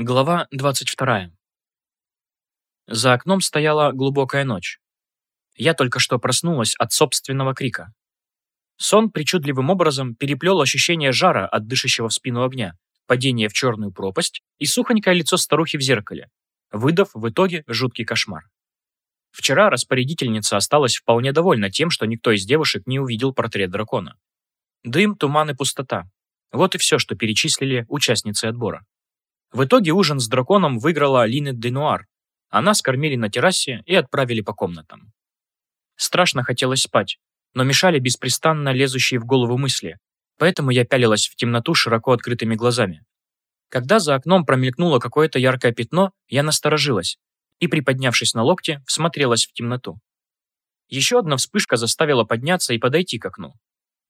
Глава 22. За окном стояла глубокая ночь. Я только что проснулась от собственного крика. Сон причудливым образом переплел ощущение жара от дышащего в спину огня, падение в черную пропасть и сухонькое лицо старухи в зеркале, выдав в итоге жуткий кошмар. Вчера распорядительница осталась вполне довольна тем, что никто из девушек не увидел портрет дракона. Дым, туман и пустота. Вот и все, что перечислили участницы отбора. В итоге ужин с драконом выиграла Линет Денуар. Она скормили на террасе и отправили по комнатам. Страшно хотелось спать, но мешали беспрестанно лезущие в голову мысли, поэтому я пялилась в темноту широко открытыми глазами. Когда за окном промелькнуло какое-то яркое пятно, я насторожилась и, приподнявшись на локте, всмотрелась в темноту. Еще одна вспышка заставила подняться и подойти к окну.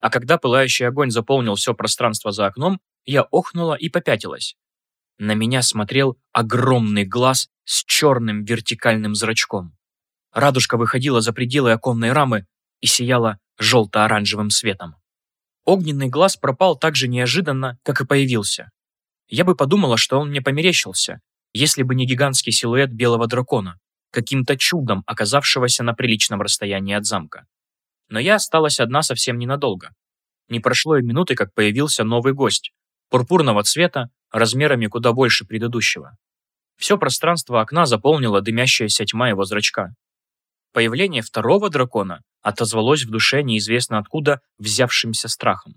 А когда пылающий огонь заполнил все пространство за окном, я охнула и попятилась, на меня смотрел огромный глаз с черным вертикальным зрачком. Радужка выходила за пределы оконной рамы и сияла желто-оранжевым светом. Огненный глаз пропал так же неожиданно, как и появился. Я бы подумала, что он мне померещился, если бы не гигантский силуэт белого дракона, каким-то чудом оказавшегося на приличном расстоянии от замка. Но я осталась одна совсем ненадолго. Не прошло и минуты, как появился новый гость, пурпурного цвета, размерами куда больше предыдущего. Все пространство окна заполнила дымящаяся тьма его зрачка. Появление второго дракона отозвалось в душе неизвестно откуда взявшимся страхом.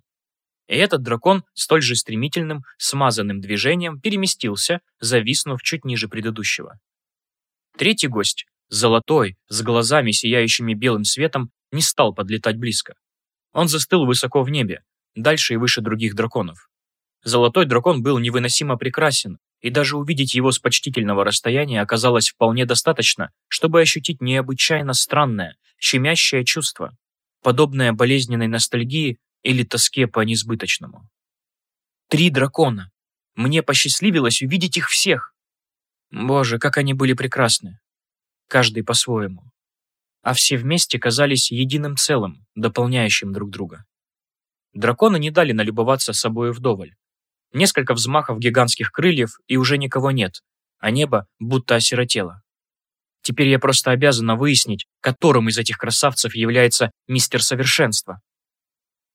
И этот дракон столь же стремительным, смазанным движением переместился, зависнув чуть ниже предыдущего. Третий гость, золотой, с глазами, сияющими белым светом, не стал подлетать близко. Он застыл высоко в небе, дальше и выше других драконов. Золотой дракон был невыносимо прекрасен, и даже увидеть его с почтительного расстояния оказалось вполне достаточно, чтобы ощутить необычайно странное, щемящее чувство, подобное болезненной ностальгии или тоске по несбыточному. Три дракона. Мне посчастливилось увидеть их всех. Боже, как они были прекрасны. Каждый по-своему. А все вместе казались единым целым, дополняющим друг друга. Драконы не дали налюбоваться собою вдоволь. Несколько взмахов гигантских крыльев, и уже никого нет, а небо будто осиротело. Теперь я просто обязана выяснить, которым из этих красавцев является мистер Совершенство.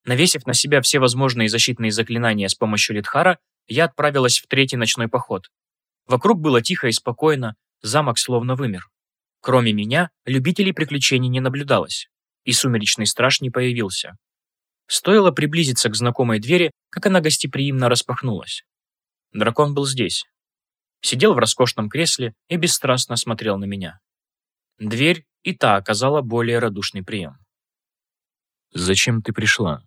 Навесив на себя все возможные защитные заклинания с помощью Литхара, я отправилась в третий ночной поход. Вокруг было тихо и спокойно, замок словно вымер. Кроме меня, любителей приключений не наблюдалось, и сумеречный страж не появился. Стоило приблизиться к знакомой двери, как она гостеприимно распахнулась. Дракон был здесь. Сидел в роскошном кресле и бесстрастно смотрел на меня. Дверь и та оказала более радушный прием. «Зачем ты пришла?»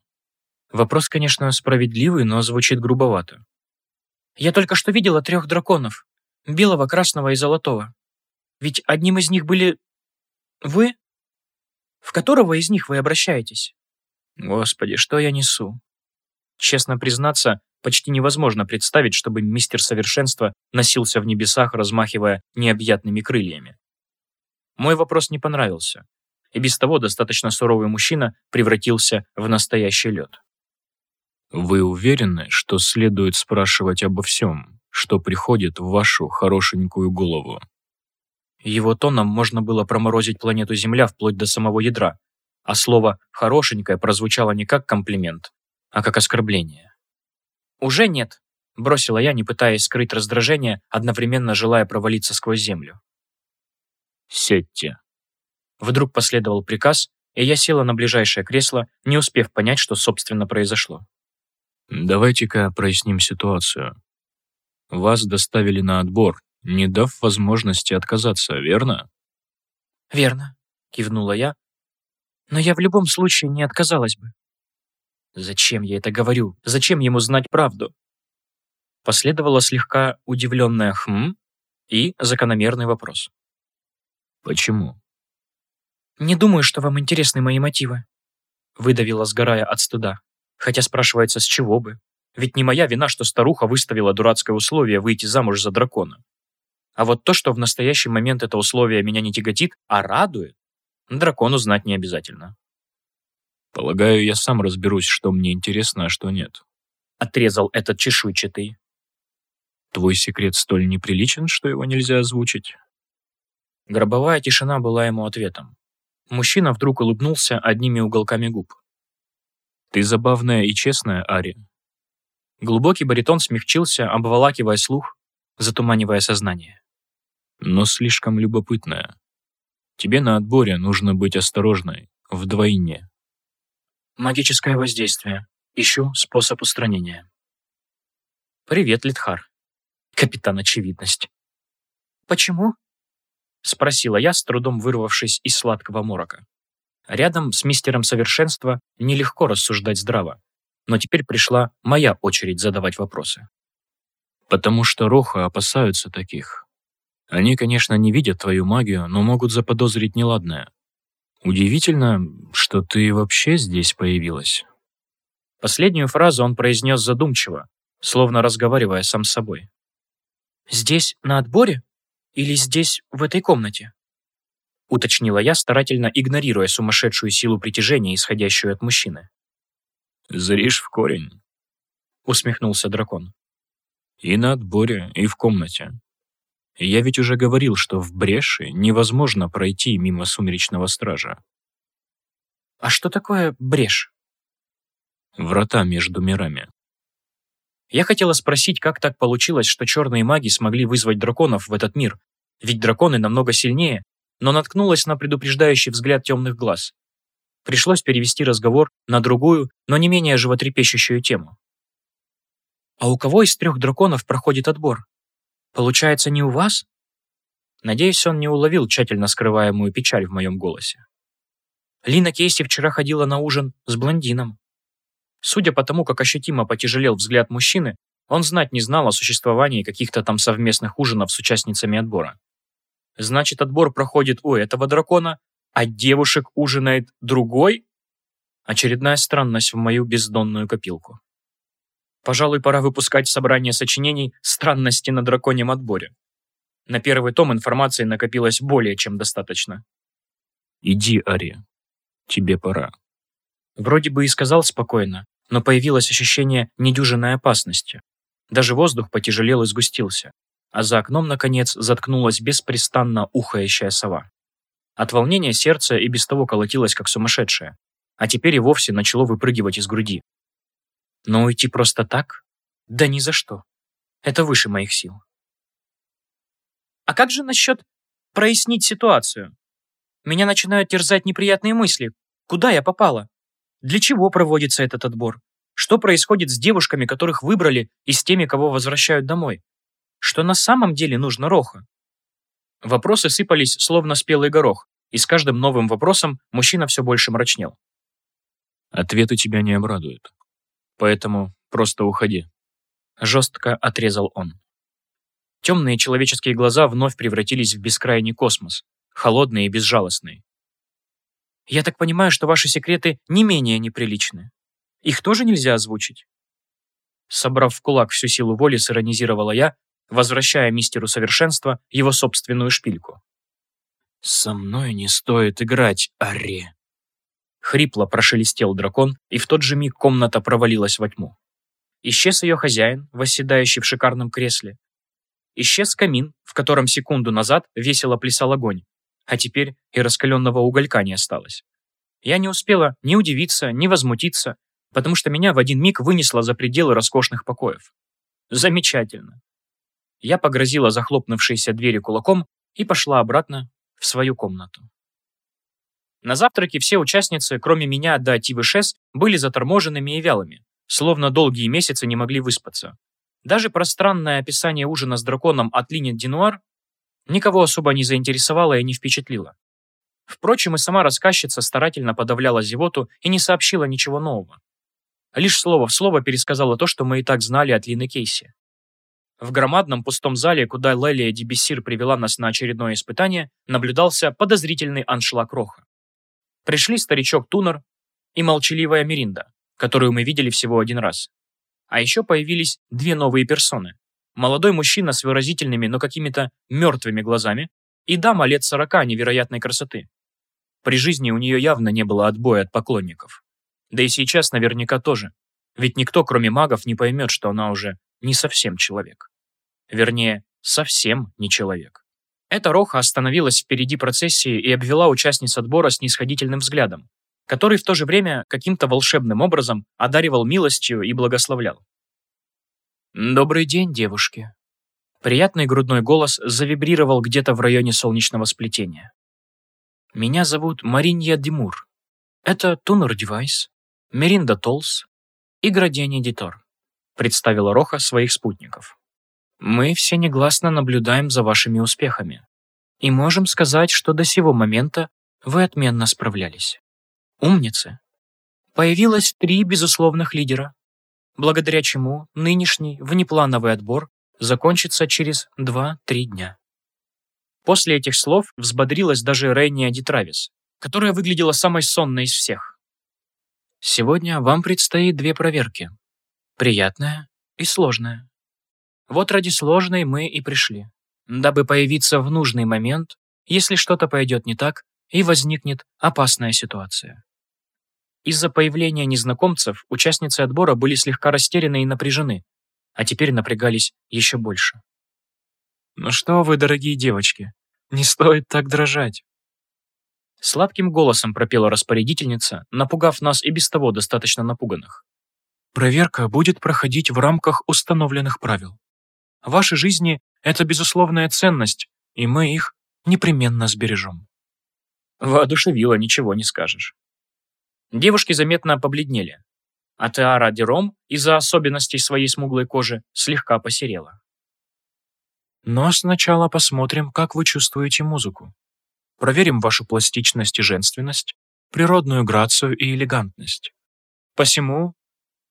Вопрос, конечно, справедливый, но звучит грубовато. «Я только что видела трех драконов. Белого, красного и золотого. Ведь одним из них были... вы? В которого из них вы обращаетесь?» Господи, что я несу? Честно признаться, почти невозможно представить, чтобы мистер Совершенства носился в небесах, размахивая необъятными крыльями. Мой вопрос не понравился, и без того достаточно суровый мужчина превратился в настоящий лед. «Вы уверены, что следует спрашивать обо всем, что приходит в вашу хорошенькую голову?» Его тоном можно было проморозить планету Земля вплоть до самого ядра, а слово «хорошенькое» прозвучало не как комплимент, а как оскорбление. «Уже нет», — бросила я, не пытаясь скрыть раздражение, одновременно желая провалиться сквозь землю. «Сядьте». Вдруг последовал приказ, и я села на ближайшее кресло, не успев понять, что, собственно, произошло. «Давайте-ка проясним ситуацию. Вас доставили на отбор, не дав возможности отказаться, верно?» «Верно», — кивнула я, но я в любом случае не отказалась бы. Зачем я это говорю? Зачем ему знать правду? Последовало слегка удивленное «хм» и закономерный вопрос. Почему? Не думаю, что вам интересны мои мотивы. Выдавила, сгорая от стыда. Хотя спрашивается, с чего бы? Ведь не моя вина, что старуха выставила дурацкое условие выйти замуж за дракона. А вот то, что в настоящий момент это условие меня не тяготит, а радует, Дракону знать не обязательно. Полагаю, я сам разберусь, что мне интересно, а что нет. Отрезал этот чешуйчатый. Твой секрет столь неприличен, что его нельзя озвучить?» Гробовая тишина была ему ответом. Мужчина вдруг улыбнулся одними уголками губ. «Ты забавная и честная, Ари». Глубокий баритон смягчился, обволакивая слух, затуманивая сознание. «Но слишком любопытная. Тебе на отборе нужно быть осторожной, вдвойне». «Магическое воздействие. Ищу способ устранения». «Привет, Литхар. Капитан Очевидность». «Почему?» — спросила я, с трудом вырвавшись из сладкого морока. Рядом с мистером совершенства нелегко рассуждать здраво, но теперь пришла моя очередь задавать вопросы. «Потому что Роха опасаются таких. Они, конечно, не видят твою магию, но могут заподозрить неладное. Удивительно, что ты вообще здесь появилась». Последнюю фразу он произнес задумчиво, словно разговаривая сам с собой. «Здесь, на отборе?» Или здесь, в этой комнате?» Уточнила я, старательно игнорируя сумасшедшую силу притяжения, исходящую от мужчины. «Зришь в корень», — усмехнулся дракон. «И на отборе, и в комнате. Я ведь уже говорил, что в бреши невозможно пройти мимо сумеречного стража». «А что такое брешь?» «Врата между мирами. Я хотела спросить, как так получилось, что черные маги смогли вызвать драконов в этот мир, ведь драконы намного сильнее, но наткнулась на предупреждающий взгляд темных глаз. Пришлось перевести разговор на другую, но не менее животрепещущую тему. «А у кого из трех драконов проходит отбор? Получается, не у вас?» Надеюсь, он не уловил тщательно скрываемую печаль в моем голосе. Лина Кейси вчера ходила на ужин с блондином. Судя по тому, как ощутимо потяжелел взгляд мужчины, он знать не знал о существовании каких-то там совместных ужинов с участницами отбора. Значит, отбор проходит у этого дракона, а девушек ужинает другой? Очередная странность в мою бездонную копилку. Пожалуй, пора выпускать собрание сочинений «Странности на драконьем отборе». На первый том информации накопилось более чем достаточно. «Иди, Ари. Тебе пора». Вроде бы и сказал спокойно, но появилось ощущение недюжинной опасности. Даже воздух потяжелел и сгустился, а за окном, наконец, заткнулась беспрестанно ухающая сова. От волнения сердце и без того колотилось, как сумасшедшее, а теперь и вовсе начало выпрыгивать из груди. Но уйти просто так? Да ни за что. Это выше моих сил. А как же насчет прояснить ситуацию? Меня начинают терзать неприятные мысли. Куда я попала? Для чего проводится этот отбор? Что происходит с девушками, которых выбрали, и с теми, кого возвращают домой? Что на самом деле нужно Роха? Вопросы сыпались, словно спелый горох, и с каждым новым вопросом мужчина все больше мрачнел. «Ответы тебя не обрадуют. Поэтому просто уходи», — жестко отрезал он. Темные человеческие глаза вновь превратились в бескрайний космос, холодные и безжалостные. Я так понимаю, что ваши секреты не менее неприличны. Их тоже нельзя озвучить?» Собрав в кулак всю силу воли, сиронизировала я, возвращая мистеру совершенства его собственную шпильку. «Со мной не стоит играть, Арри!» Хрипло прошелестел дракон, и в тот же миг комната провалилась во тьму. Исчез ее хозяин, восседающий в шикарном кресле. Исчез камин, в котором секунду назад весело плясал огонь, а теперь и раскаленного уголька не осталось. Я не успела ни удивиться, ни возмутиться, потому что меня в один миг вынесло за пределы роскошных покоев. Замечательно. Я погрозила захлопнувшейся двери кулаком и пошла обратно в свою комнату. На завтраке все участницы, кроме меня до Тивышес, были заторможенными и вялыми, словно долгие месяцы не могли выспаться. Даже пространное описание ужина с драконом от Линет Динуар никого особо не заинтересовала и не впечатлила. Впрочем, и сама рассказчица старательно подавляла зевоту и не сообщила ничего нового. Лишь слово в слово пересказала то, что мы и так знали от Лины Кейси. В громадном пустом зале, куда Лелия Дебессир привела нас на очередное испытание, наблюдался подозрительный аншлаг Роха. Пришли старичок Тунер и молчаливая Меринда, которую мы видели всего один раз. А еще появились две новые персоны молодой мужчина с выразительными, но какими-то мертвыми глазами, и дама лет сорока невероятной красоты. При жизни у нее явно не было отбоя от поклонников. Да и сейчас наверняка тоже, ведь никто, кроме магов, не поймет, что она уже не совсем человек. Вернее, совсем не человек. Эта Роха остановилась впереди процессии и обвела участниц отбора с нисходительным взглядом, который в то же время каким-то волшебным образом одаривал милостью и благословлял. «Добрый день, девушки!» Приятный грудной голос завибрировал где-то в районе солнечного сплетения. «Меня зовут Маринья Димур. Это Тунер Девайс, Меринда Толс и Градиани Дитор», представила Роха своих спутников. Мы все негласно наблюдаем за вашими успехами. И можем сказать, что до сего момента вы отменно справлялись. Умницы. Появилось три безусловных лидера, благодаря чему нынешний внеплановый отбор закончится через 2-3 дня. После этих слов взбодрилась даже Рейния Дитравис, которая выглядела самой сонной из всех. Сегодня вам предстоит две проверки. Приятная и сложная. Вот ради сложной мы и пришли, дабы появиться в нужный момент, если что-то пойдет не так и возникнет опасная ситуация. Из-за появления незнакомцев участницы отбора были слегка растеряны и напряжены, а теперь напрягались еще больше. «Ну что вы, дорогие девочки, не стоит так дрожать!» Сладким голосом пропела распорядительница, напугав нас и без того достаточно напуганных. «Проверка будет проходить в рамках установленных правил. Ваши жизни – это безусловная ценность, и мы их непременно сбережем». Воодушевило, ничего не скажешь. Девушки заметно побледнели, а Теара Дером из-за особенностей своей смуглой кожи слегка посерела. Но сначала посмотрим, как вы чувствуете музыку. Проверим вашу пластичность и женственность, природную грацию и элегантность. Посему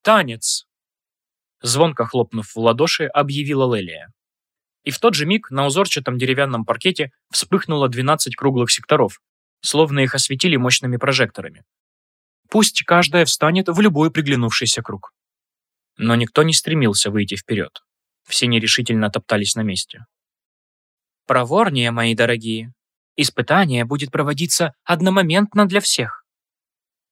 танец. Звонко хлопнув в ладоши, объявила Лелия. И в тот же миг на узорчатом деревянном паркете вспыхнуло 12 круглых секторов, словно их осветили мощными прожекторами. Пусть каждая встанет в любой приглянувшийся круг. Но никто не стремился выйти вперед. Все нерешительно топтались на месте. «Проворнее, мои дорогие. Испытание будет проводиться одномоментно для всех».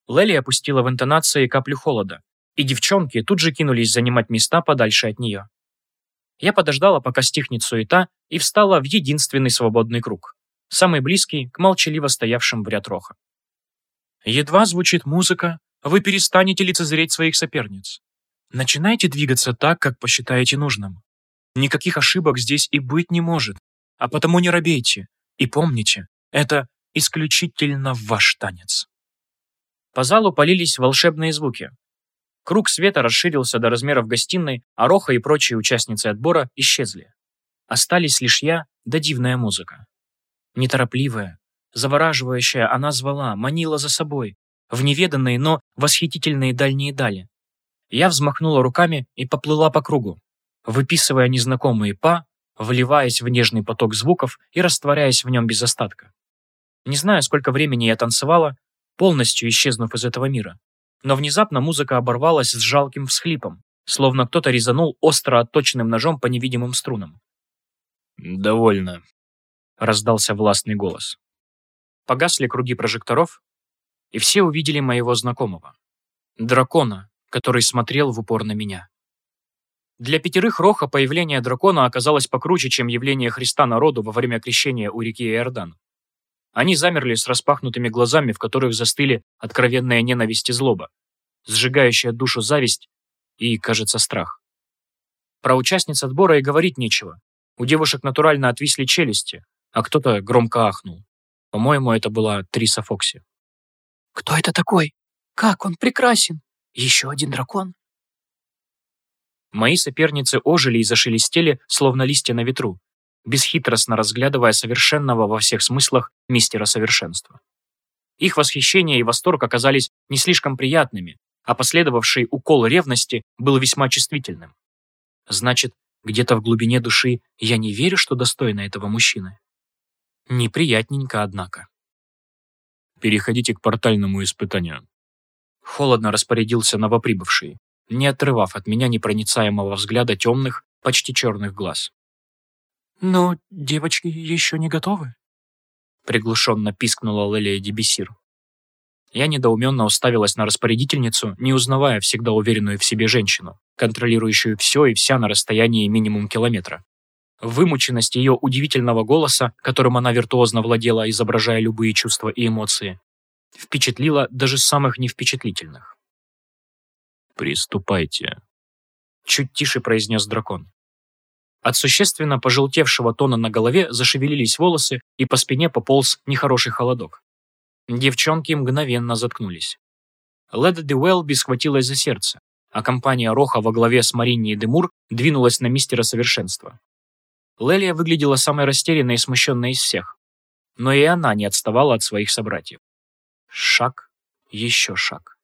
Лели опустила в интонации каплю холода, и девчонки тут же кинулись занимать места подальше от нее. Я подождала, пока стихнет суета, и встала в единственный свободный круг, самый близкий к молчаливо стоявшим в ряд роха. Едва звучит музыка, вы перестанете лицезреть своих соперниц. Начинайте двигаться так, как посчитаете нужным. Никаких ошибок здесь и быть не может, а потому не робейте. И помните, это исключительно ваш танец. По залу полились волшебные звуки, Круг света расширился до размеров гостиной, а Роха и прочие участницы отбора исчезли. Остались лишь я да дивная музыка. Неторопливая, завораживающая, она звала, манила за собой, в неведанные, но восхитительные дальние дали. Я взмахнула руками и поплыла по кругу, выписывая незнакомые па, вливаясь в нежный поток звуков и растворяясь в нем без остатка. Не знаю, сколько времени я танцевала, полностью исчезнув из этого мира. Но внезапно музыка оборвалась с жалким всхлипом, словно кто-то резанул остро отточенным ножом по невидимым струнам. «Довольно», — раздался властный голос. Погасли круги прожекторов, и все увидели моего знакомого. Дракона, который смотрел в упор на меня. Для пятерых Роха появление дракона оказалось покруче, чем явление Христа народу во время крещения у реки Иордан. Они замерли с распахнутыми глазами, в которых застыли откровенная ненависть и злоба, сжигающая душу зависть и, кажется, страх. Про участниц отбора и говорить нечего. У девушек натурально отвисли челюсти, а кто-то громко ахнул. По-моему, это была Триса Фокси. «Кто это такой? Как он прекрасен! Еще один дракон!» Мои соперницы ожили и зашелестели, словно листья на ветру, бесхитростно разглядывая совершенного во всех смыслах мистера совершенства. Их восхищение и восторг оказались не слишком приятными, а последовавший укол ревности был весьма чувствительным. Значит, где-то в глубине души я не верю, что достойна этого мужчины. Неприятненько, однако. Переходите к портальному испытанию. Холодно распорядился новоприбывший, не отрывав от меня непроницаемого взгляда темных, почти черных глаз. «Но девочки еще не готовы?» Приглушенно пискнула Лелия Дебесир. Я недоуменно уставилась на распорядительницу, не узнавая всегда уверенную в себе женщину, контролирующую все и вся на расстоянии минимум километра. Вымученность ее удивительного голоса, которым она виртуозно владела, изображая любые чувства и эмоции, впечатлила даже самых невпечатлительных. «Приступайте», — чуть тише произнес дракон. От существенно пожелтевшего тона на голове зашевелились волосы, и по спине пополз нехороший холодок. Девчонки мгновенно заткнулись. Леда Дюэлби схватилась за сердце, а компания Роха во главе с Маринни и Демур двинулась на мистера совершенства. Лелия выглядела самой растерянной и смущенной из всех. Но и она не отставала от своих собратьев. Шаг, еще шаг.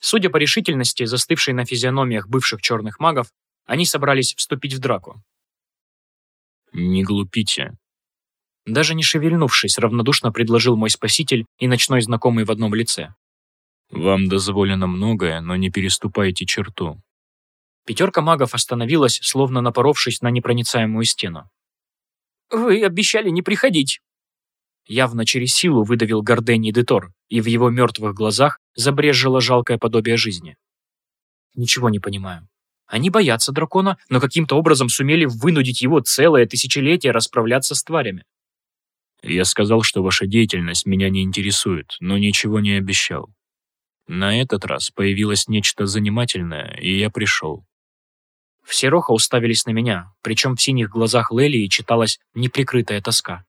Судя по решительности, застывшей на физиономиях бывших черных магов, они собрались вступить в драку. «Не глупите», даже не шевельнувшись, равнодушно предложил мой спаситель и ночной знакомый в одном лице. «Вам дозволено многое, но не переступайте черту». Пятерка магов остановилась, словно напоровшись на непроницаемую стену. «Вы обещали не приходить!» Явно через силу выдавил Гордений Детор, и в его мертвых глазах забрежило жалкое подобие жизни. Ничего не понимаю. Они боятся дракона, но каким-то образом сумели вынудить его целое тысячелетие расправляться с тварями. Я сказал, что ваша деятельность меня не интересует, но ничего не обещал. На этот раз появилось нечто занимательное, и я пришел. Все Роха уставились на меня, причем в синих глазах Лелии читалась неприкрытая тоска.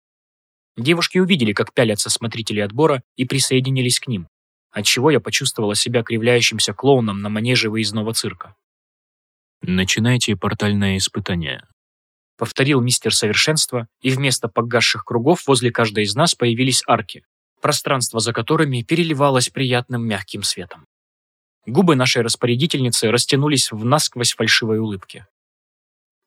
Девушки увидели, как пялятся смотрители отбора, и присоединились к ним, отчего я почувствовала себя кривляющимся клоуном на манеже выездного цирка. «Начинайте портальное испытание», — повторил мистер совершенства, и вместо погасших кругов возле каждой из нас появились арки, пространство за которыми переливалось приятным мягким светом. Губы нашей распорядительницы растянулись в насквозь фальшивой улыбке.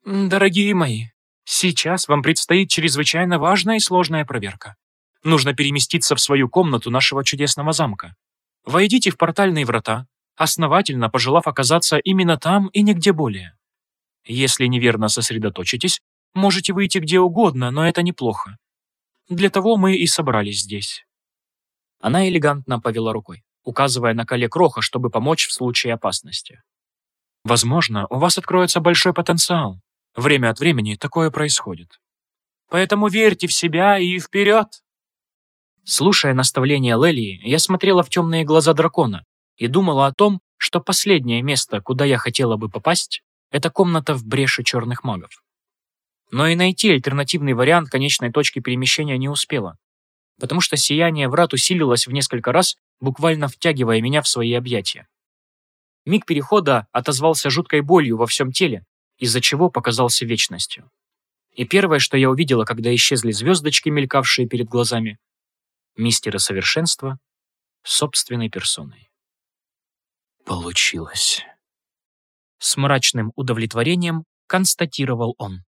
«Дорогие мои, сейчас вам предстоит чрезвычайно важная и сложная проверка. Нужно переместиться в свою комнату нашего чудесного замка. Войдите в портальные врата, основательно пожелав оказаться именно там и нигде более. Если неверно сосредоточитесь, можете выйти где угодно, но это неплохо. Для того мы и собрались здесь». Она элегантно повела рукой, указывая на коле кроха, чтобы помочь в случае опасности. «Возможно, у вас откроется большой потенциал. Время от времени такое происходит. Поэтому верьте в себя и вперед!» Слушая наставления Лелии, я смотрела в темные глаза дракона и думала о том, что последнее место, куда я хотела бы попасть, это комната в бреше черных магов. Но и найти альтернативный вариант конечной точки перемещения не успела, потому что сияние врат усилилось в несколько раз, буквально втягивая меня в свои объятия. Миг перехода отозвался жуткой болью во всем теле, из-за чего показался вечностью. И первое, что я увидела, когда исчезли звездочки, мелькавшие перед глазами, мистера совершенства собственной персоной. Получилось. С мрачным удовлетворением констатировал он.